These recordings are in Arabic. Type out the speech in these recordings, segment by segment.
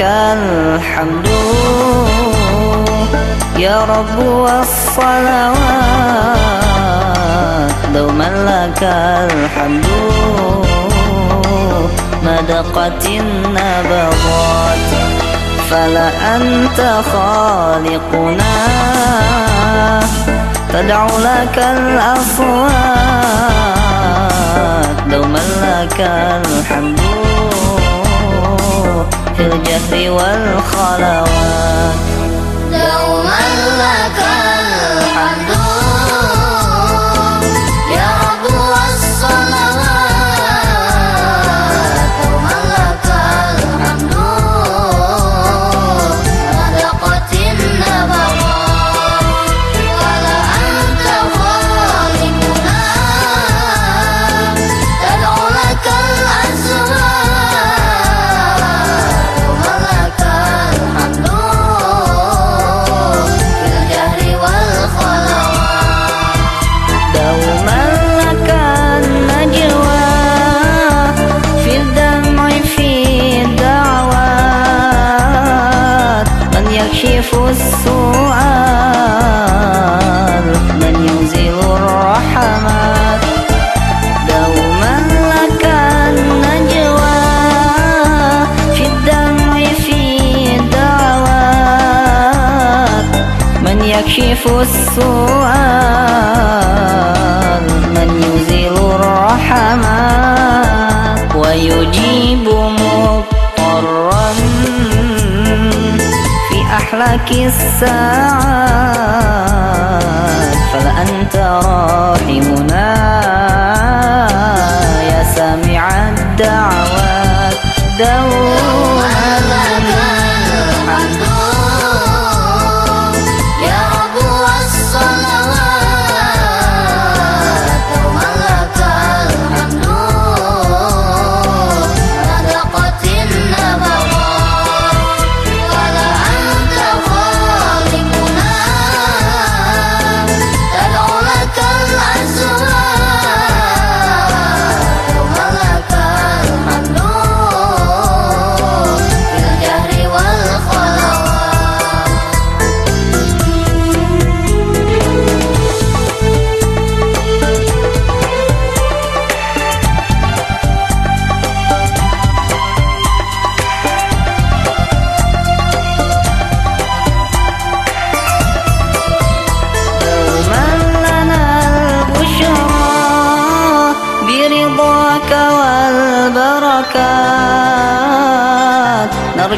الحمد. يا رب والصلوات دوما لك الحمد. ما دقت النبضات فلا أنت خالقنا. تدعو لك الأصوات دوما لك الحمد. الجهر والخلوات. يكشف السؤال من ينزل الرحمات دوما لك النجوى في في من يكشف السؤال من ينزل الرحمات ويجيب مضطرا أحلك الساعات فلأنت راحمنا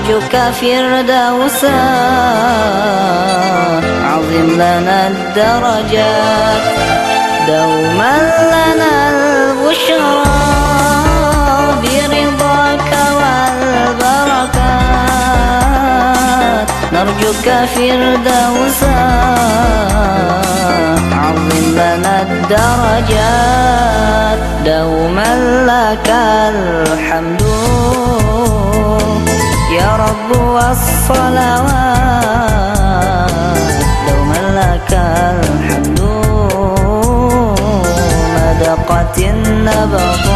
نرجوك فردوسا عظم لنا الدرجات دوما لنا البشرى. برضاك والبركات نرجوك فردوسا عظم لنا الدرجات دوما لك الحمد. والصلوات دوما لك الحمد ما دقت النبضات